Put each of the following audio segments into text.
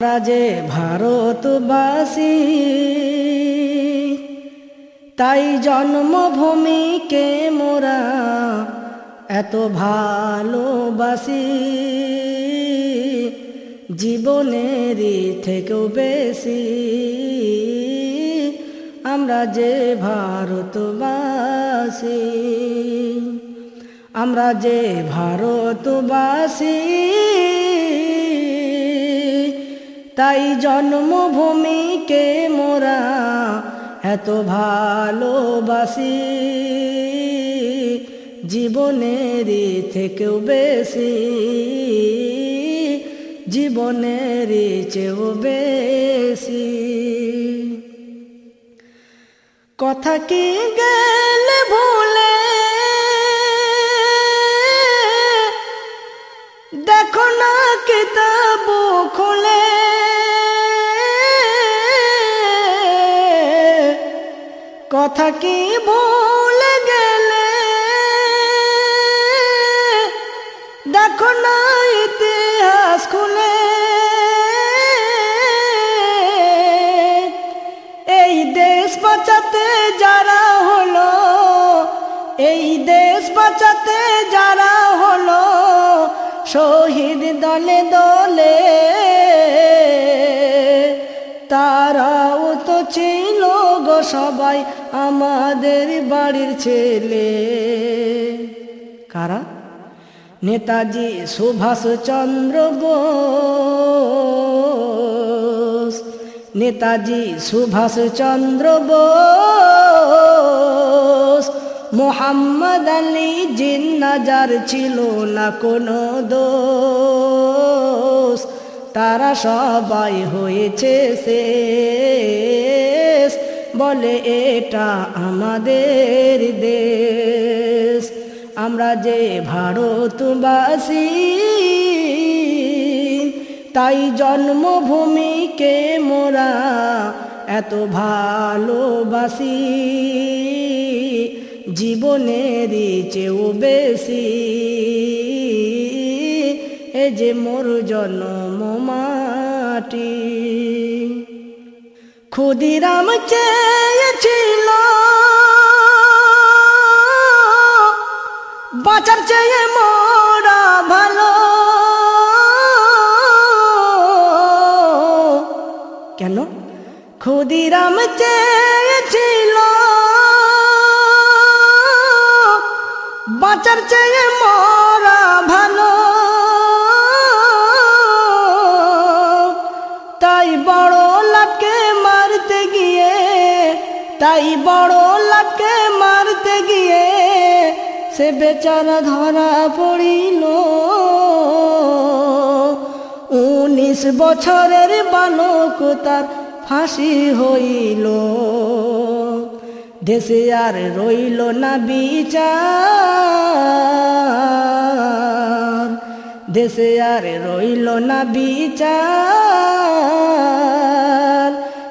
যে ভারতবাসী, তাই জন্মভূমিকে মোরা এত ভালোবাসি। জীবনেরই থেকেও বেশি আমরা যে ভারতবাসী, আমরা যে ভারতবাসী তাই জন্মভূমিকে মোরা এত ভালোবাসি। জীবনেরই থেকেও বেশি, জীবনেরই চেয়েও বেশি। কথা কি গেলে ভুলে? দেখো না কিতাব খুলে। কথা কি ভুলে গেলে? দেখো না ইতিহাস খুলে। এই দেশ বাঁচাতে যারা হলো, এই দেশ বাঁচাতে যারা হলো, শহীদ দলে দলে, তারাও তো ছিল সবাই আমাদের বাড়ির ছেলে। কারা? নেতাজি সুভাষ চন্দ্র বোস। নেতাজি সুভাষ চন্দ্র বোস। মোহাম্মদ আলী জিন্নাজার ছিল না কোনো দোষ। তারা সবাই হয়েছে শেষ। বলে, এটা আমাদের দেশ। আমরা যে ভারতবাসী, তাই জন্মভূমিকে মোরা এত ভালোবাসি। জীবনেরই চেয়েও বেশি। এ যে মোর জন্ম মাটি ক্ষুদিরাম চেয়েছিল। বাঁচার চেয়ে মোরা ভালো। কেন? ক্ষুদিরাম চেয়েছিল। বাঁচার চেয়ে মরা ভালো। লাটকে মারতে গিয়ে, তাই বড় লাটকে মারতে গিয়ে সে বেচারা ধরা পড়িল। উনিশ বছরের বালক তার ফাঁসি হইল। দেশে আর রইল না বিচার। দেশে আর রইল না বিচার।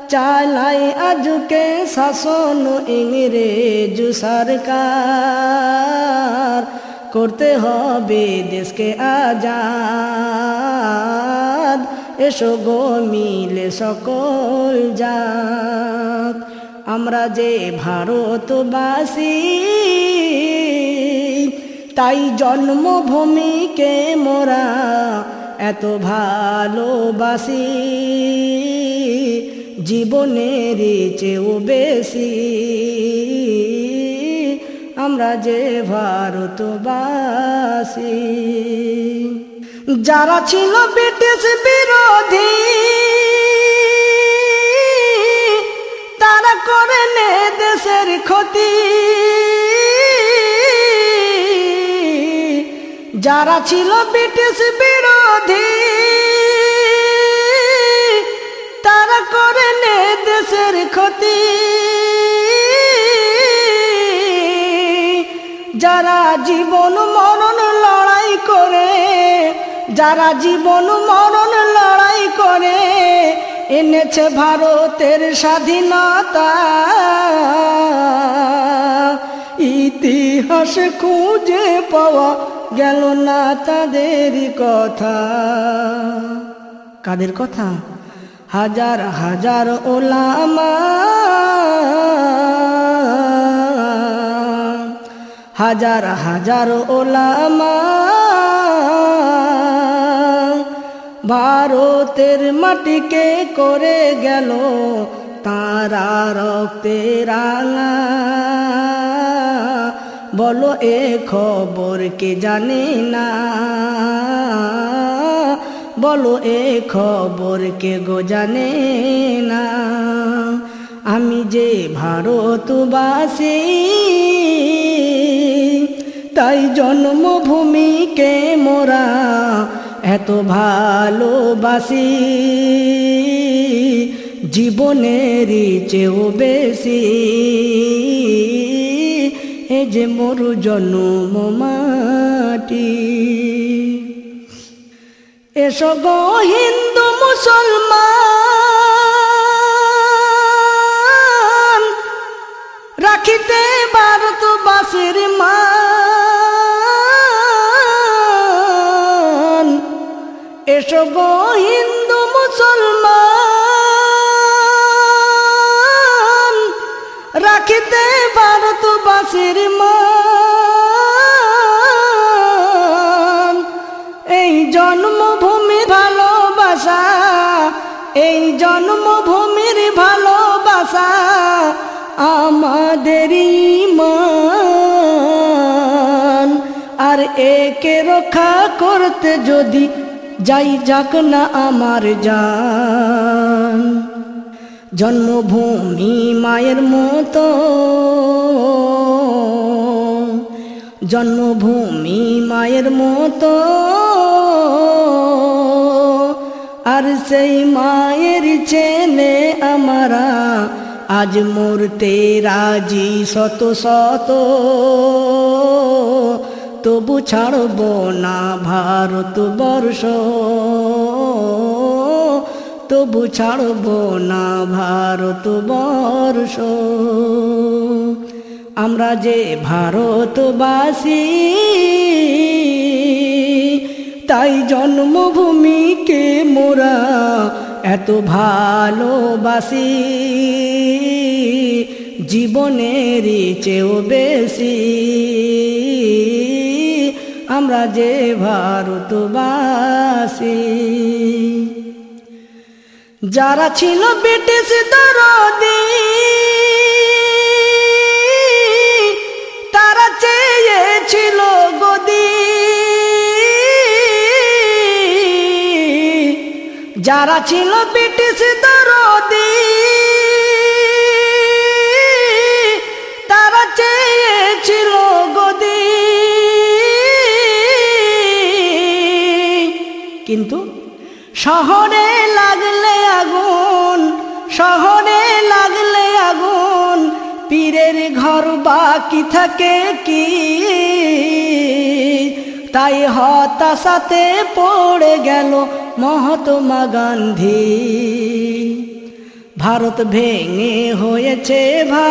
চালাই আজকে শাসন ইংরেজ সরকার। করতে হবে দেশকে আজাদ। এসো গো মিলে সকল জাত। আমরা যে ভারতবাসী তাই জন্মভূমিকে মোরা এত ভালোবাসি। জীবনেরই চেয়েও বেশি। আমরা যে ভারতবাসী। যারা ছিল ব্রিটিশ বিরোধী, তারা করে নে দেশের ক্ষতি। যারা ছিল ব্রিটিশ বিরোধী, তারা করে দেশের ক্ষতি। যারা জীবন মরণ লড়াই করে, যারা জীবন মরণ লড়াই করে, এনেছে ভারতের স্বাধীনতা। ইতিহাস খুঁজে পাওয়া গেল না তাদের কথা। কাদের কথা? হাজার হাজার ওলামা। হাজার হাজার ওলামা। ভারতের মাটিকে করে গেল তারা রক্তে রাঙা বলো এ খবর কে জানে না? বলো এ খবর কে গো জানে না? আমি যে ভারতবাসী, তাই জন্মভূমিকে মোরা এত ভালোবাসি? জীবনেরই চেয়েও বেশি। এ যে মোর জন্ম মাটি। এসো গো হিন্দু মুসলমান, রাখিতে ভারতবাসীর মান। এসো গো হিন্দু মান। এই জন্মভূমি ভালোবাসা, এই জন্মভূমির ভালোবাসা আমাদের ইমান। আর একে রক্ষা করতে যদি যাই যাক না আমার জান। জন্মভূমি মায়ের মতো। জন্মভূমি মায়ের মতো। আর সেই মায়ের ছেলে আমারা আজ মরতে রাজি শত শত। তবু ছাড়ব না ভারতবর্ষ। তবু ছাড়ব না ভারতবর্ষ আমরা যে ভারতবাসী, তাই জন্মভূমিকে মোরা এত ভালোবাসি। জীবনেরই চেয়েও বেশি। আমরা যে ভারতবাসী। যারা ছিল ব্রিটিশ দরদি, তারা চেয়েছিল গদি। যারা ছিল ব্রিটিশ দরদি, তারা চেয়েছিল গদি। কিন্তু শহরে লাগলে আগুন শহরে লাগলে আগুন, পীরের ঘর বাকি থাকে কি? তাই হতাশাতে পড়ে গেল মহাত্মা গান্ধী। ভারত ভেঙে হয়েছে ভাগ,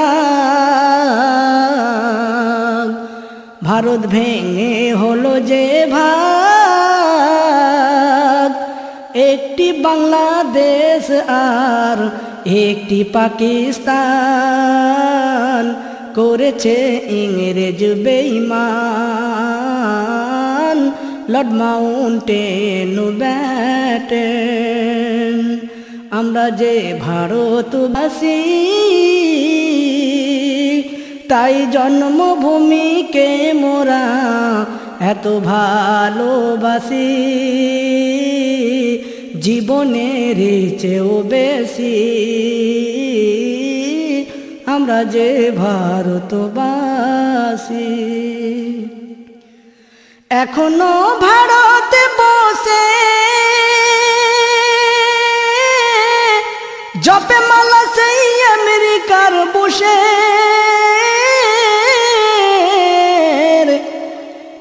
ভারত ভেঙে হলো যে ভাগ। একটি বাংলাদেশ আর একটি পাকিস্তান করেছে ইংরেজ বেইমান। লর্ড মাউন্টেন ব্যাটেন, আমরা যে ভারতবাসী, তাই জন্মভূমিকে মোরা এত ভালোবাসি। জীবনের চেয়েও বেশি। আমরা যে ভারতবাসী। এখনও ভারতে বসে। জপে মালা সেই আমেরিকার বসে।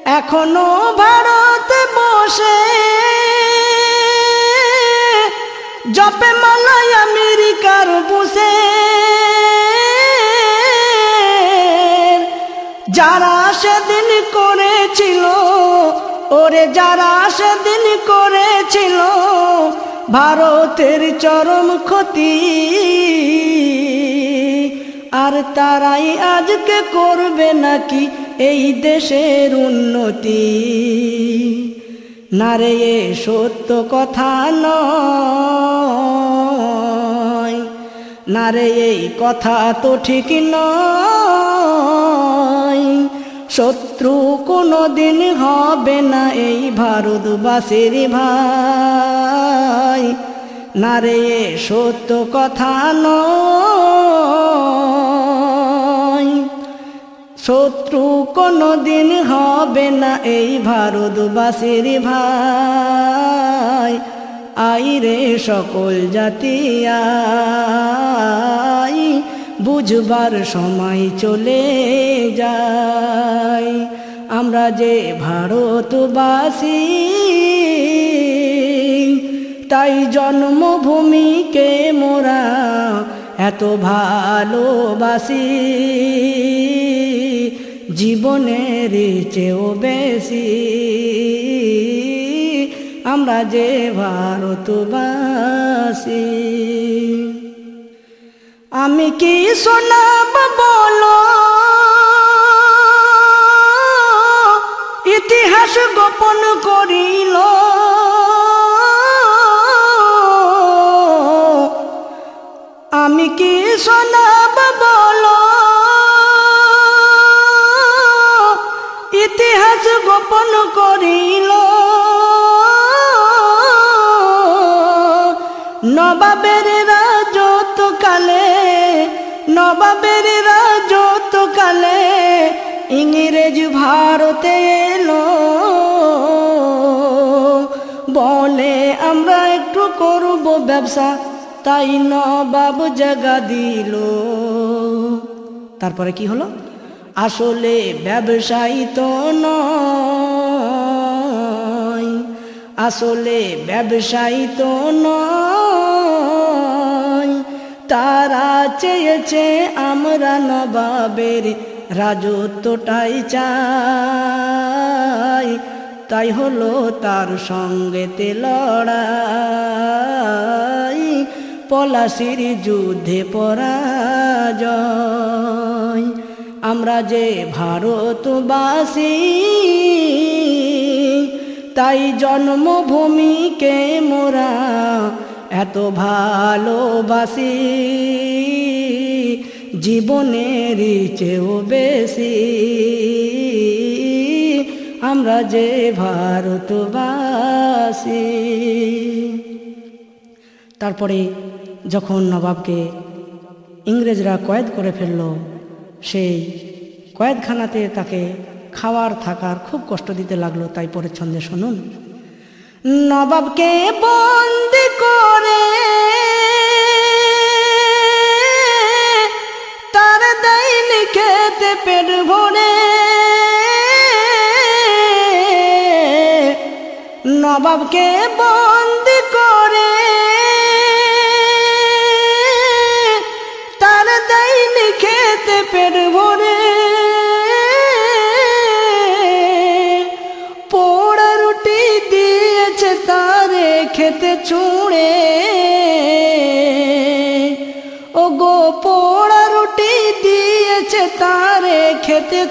এখনও ভারতে বসে। জপে মালাই আমেরিকার বসে যারা সেদিন করেছিল, ওরে যারা সেদিন করেছিল, ভারতের চরম ক্ষতি। আর তারাই আজকে করবে নাকি এই দেশের উন্নতি? না রে, এ সত্য কথা নয়। না রে, এই কথা তো ঠিক নয়। শত্রু কোনো দিন হবে না এই ভারতবাসীর ভাই। না রে, এ সত্য কথা নয়। শত্রু কোনো দিন হবে না এই ভারতবাসীর ভাই। আইরে সকল জাতি, আই। বুঝবার সময় চলে যায়। আমরা যে ভারতবাসী, তাই জন্মভূমিকে মোরা এত ভালোবাসি। জীবনের চেয়েও বেশি। আমরা যে ভারতবাসী। আমি কি শোনাব বলো? ইতিহাস গোপন করিল। আমি কি শোনাব বলো? ইংরেজ ভারতে এলো। বলে, আমরা একটু করব ব্যবসা। তাই নবাব জায়গা দিল। তারপরে কি হলো? আসলে ব্যবসায়ী তো নয়। আসলে ব্যবসায়ী তো নয়। তারা চেয়েছে আমরা নবাবের রাজত্বটাই চাই, তাই হলো তার সঙ্গেতে লড়াই, পলাশির যুদ্ধে পরাজয়। আমরা যে ভারতবাসী, তাই জন্মভূমিকে মোরা এত ভালোবাসি। জীবনের চেয়েও বেশি। আমরা যে ভারতবাসী। তারপরে যখন নবাবকে ইংরেজরা কয়েদ করে ফেলল, সেই কয়েদখানাতে তাকে খাওয়ার, থাকার খুব কষ্ট দিতে লাগল, তাই পরের ছন্দে শুনুন। নবাবকে বন্দি করে দাইন খেতে পেট ভরে। নবাবকে বন্দি করে। তার দাইন খেতে পেট ভরে।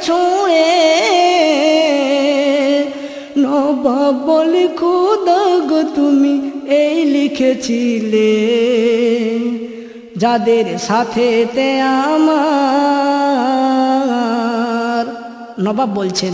ছুঁড়ে নবাব বলে খুদা গো তুমি এই লিখেছিলে। যাদের সাথেতে আমার, নবাব বলছেন,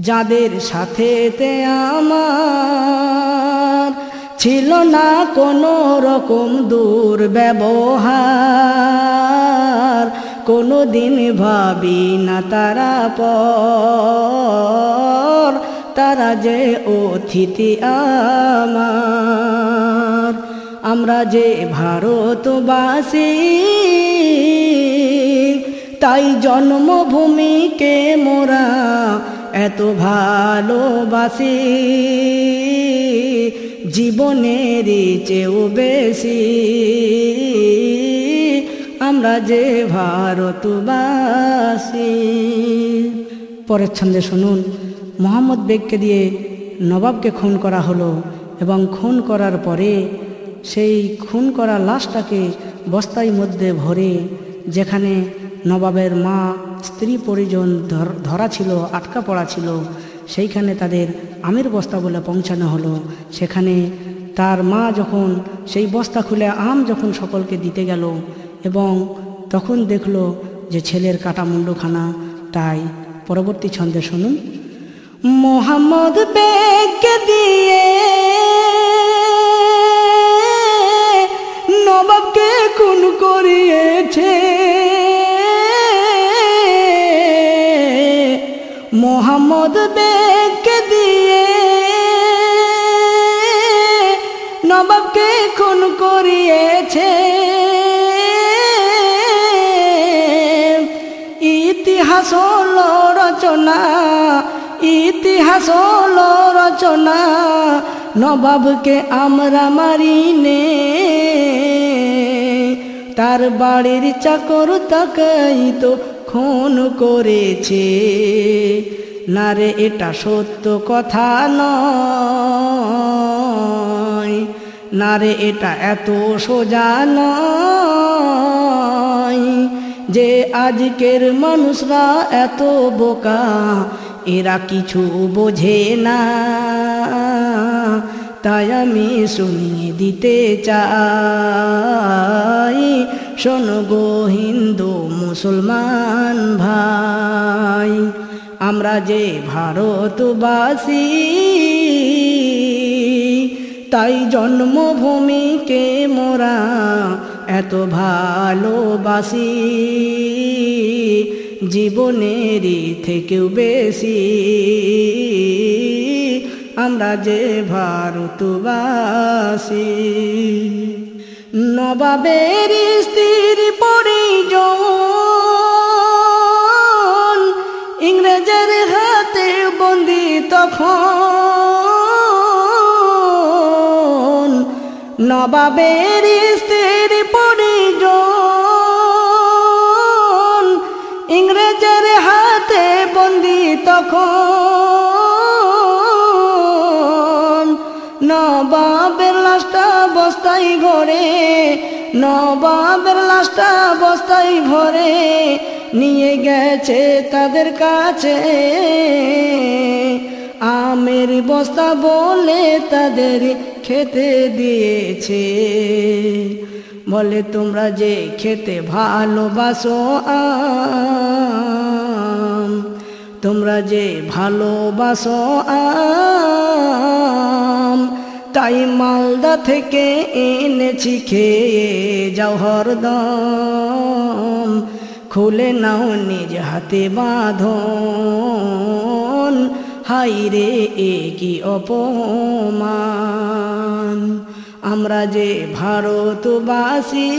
যাদের সাথেতে আমার ছিল না কোনো রকম দুর্ব্যবহার কোনো দিন ভাবি না তারা পর, তারা যে অতিথি আমার। আমরা যে ভারতবাসী, তাই জন্মভূমিকে মোরা এত ভালোবাসি। জীবনের চেয়েও বেশি। আমরা যে ভারতবাসী। পরের ছন্দে শুনুন, মোহাম্মদ বেগকে দিয়ে নবাবকে খুন করা হলো এবং খুন করার পরে সেই খুন করা লাশটাকে বস্তায় মধ্যে ভরে যেখানে নবাবের মা, স্ত্রী পরিজন ধরা ছিল, আটকা পড়া ছিল, সেইখানে তাদের আমের বস্তা বলে পৌঁছানো হলো। সেখানে তার মা যখন সেই বস্তা খুলে আম যখন সকলকে দিতে গেল এবং তখন দেখল যে ছেলের কাটা মুন্ডুখানা তাই পরবর্তী ছন্দে শুনুন। মোহাম্মদ বেগকে দিয়ে নবাবকে খুন করিয়েছে। মোহাম্মদ বেগকে দিয়ে নবাবকে খুন করিয়েছে। ইতিহাস হলো রচনা ইতিহাস হলো রচনা, নবাবকে আমরা মারিনে। তার বাড়ির চাকর তাকাই তো খুন করেছে। না রে, এটা সত্য কথা নয়। না রে, এটা এত সোজা নয়। যে আজকের মানুষরা এত বোকা, এরা কিছু বোঝে না। তাই আমি শুনিয়ে দিতে চাই, শোনো গো হিন্দু মুসলমান ভাই, আমরা যে ভারতবাসী, তাই জন্মভূমিকে মোরা এত ভালোবাসি, জীবনেরই থেকেও বেশি। আমরা যে ভারতবাসী, নবাবের স্ত্রীর পরিজন, ইংরেজের হাতে বন্দি তখন নবাবের স্ত্রীর পরিজন ইংরেজের হাতে বন্দি তখন নবাবের লাশটা বস্তায় ভরে নবাবের লাশটা বস্তায় ভরে নিয়ে গেছে তাদের কাছে। আমের বস্তা বলে তাদের খেতে দিয়েছে। বলে, তোমরা যে খেতে ভালোবাসো আম, তোমরা যে ভালোবাসো আম, তাই মালদা থেকে এনেছি, খেয়ে যাও খুলে নাও নিজ হাতে বাঁধন। হাই রে এ কি অপমান? আমরা যে ভারতবাসী,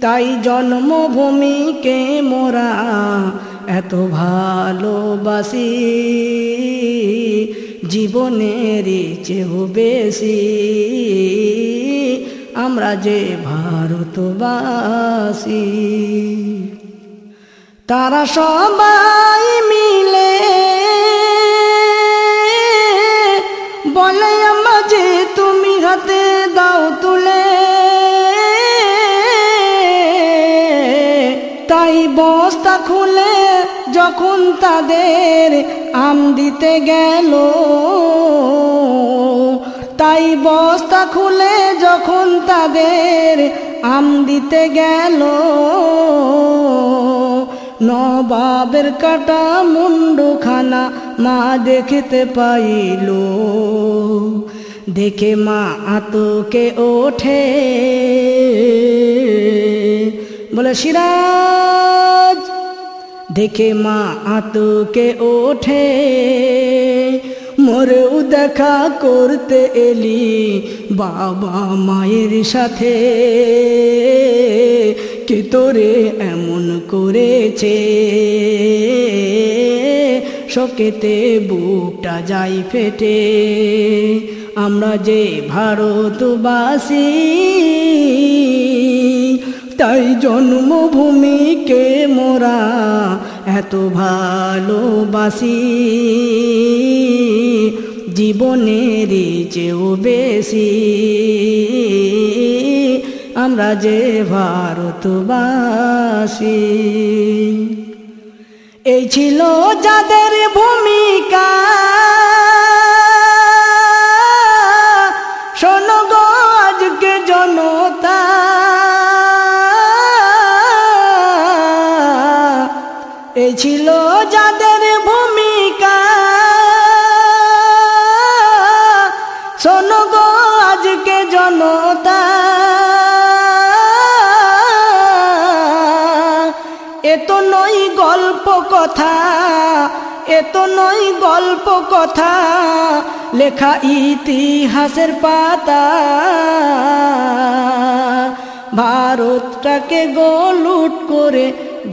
তাই জন্মভূমিকে মোরা এত ভালোবাসি? জীবনের চেয়েও বেশি। আমরা যে ভারতবাসী তারা সবাই মিলে বলে আমাজে তুমি হাতে দাও তুলে। তাই বস্তা খুলে যখন তাদের আম দিতে গেল, তাই বস্তা খুলে যখন তাদের আম দিতে গেল নবাবের কাটা মুন্ডুখানা মা দেখতে পাইল। দেখে মা আতকে ওঠে। বলে, সিরাজ, দেখে মা আতকে ওঠে। মরেও দেখা করতে এলি বাবা মায়ের সাথে। কে তোরে এমন করেছে? শোকেতে বুকটা যাই ফেটে। আমরা যে ভারতবাসী, তাই জন্মভূমিকে মোরা এত ভালোবাসি। জীবনের চেয়েও বেশি। আমরা যে ভারতবাসী। এই ছিল যাদের ভূমিকা। শোনো আজকে জনতা। এই ছিল যাদের ভূমিকা। শোনো আজকে জনতা। এত নয় গল্প কথা, লেখা ইতিহাসের পাতা। ভারতটাকে গোলুট করে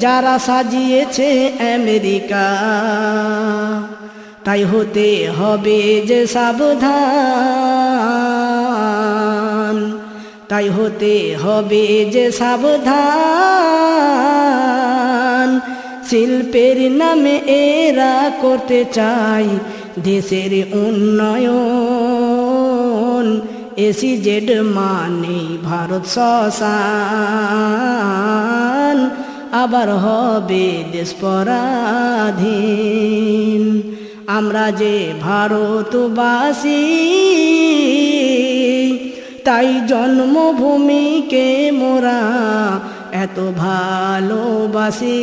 যারা সাজিয়েছে আমেরিকা, তাই হতে হবে যে সাবধান। তাই হতে হবে যে সাবধান। শিল্পের নামে এরা করতে চাই দেশের উন্নয়ন। এসি জেড মানে ভারত শ্মশান। আবার হবে দেশ পরাধীন। আমরা যে ভারতবাসী, তাই জন্মভূমিকে মোরা এত ভালোবাসি।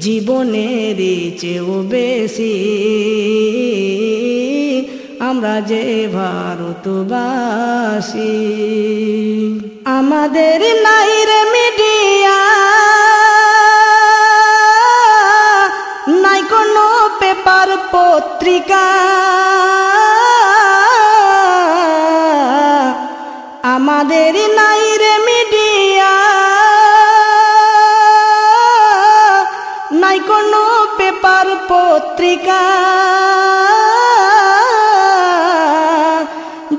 জীবনের চেয়েও বেশি। আমরা যে ভারতবাসী। আমাদের নাই রে মিডিয়া। পত্রিকা,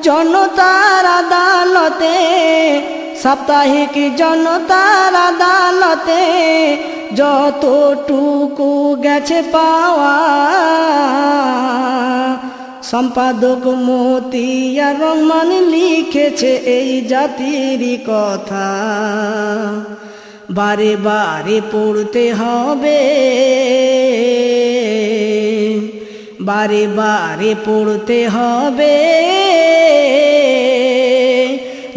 জনতার আদালতে, সাপ্তাহিক জনতার আদালতে যতটুকু গেছে পাওয়া, সম্পাদক মতিয়া রহমান লিখেছে এই জাতির কথা। বারে বারে পড়তে হবে। বারে বারে পড়তে হবে।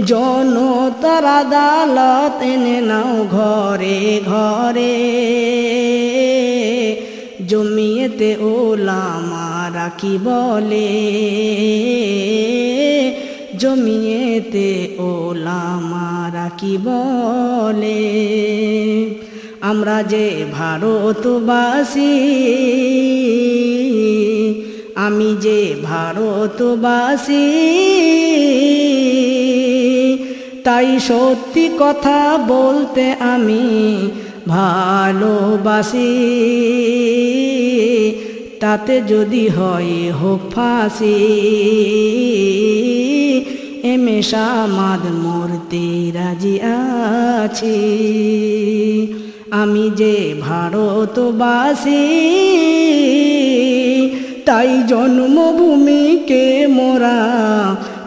জনতার আদালত এনে নাও ঘরে ঘরে। জমিয়েতে ওলামারা কি বলে। জমিয়েতে ওলামারা কি বলে। আমরা যে ভারতবাসী আমি যে ভারতবাসী, তাই সত্যি কথা বলতে আমি ভালোবাসি। তাতে যদি হয় হোক ফাঁসি এমে সামাদ মূর্তি রাজি আছি। আমি যে ভারতবাসী তাই জন্মভূমিকে মোরা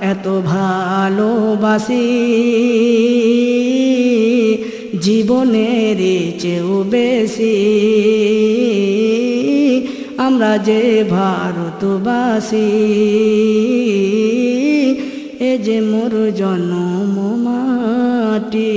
এত ভালোবাসি। জীবনের চেয়েও বেশি। আমরা যে ভারতবাসী, এ যে মোর জন্ম মাটি।